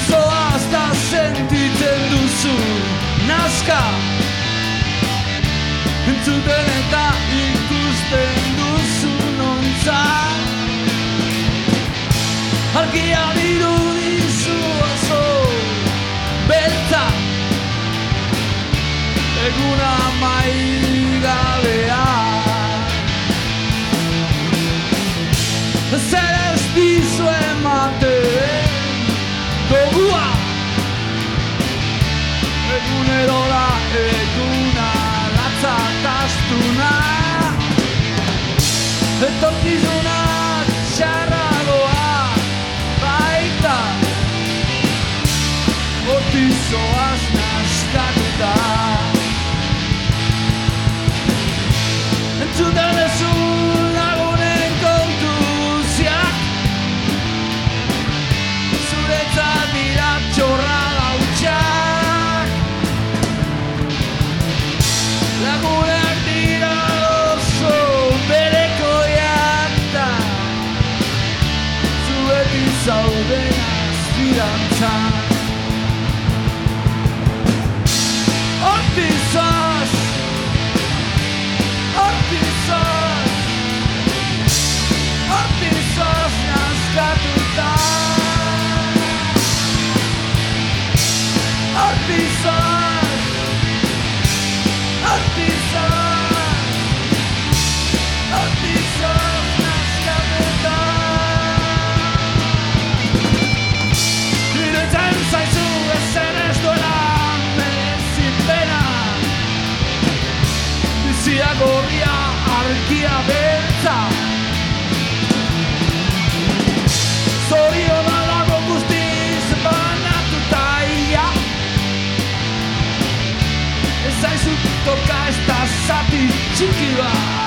zoaz da sentitzen duzu Nazka Entzuten eta ikusten duzu nontza Harkia diru dizu oso Beltza Eguna maila Etorkizuna txarragoa baita Hortizoaz naskatuta Entzuten sometimes gorria argia beltza. Zoriona dago guztiz banatuta ia. Ez zaizu toka ez da zati txiki bat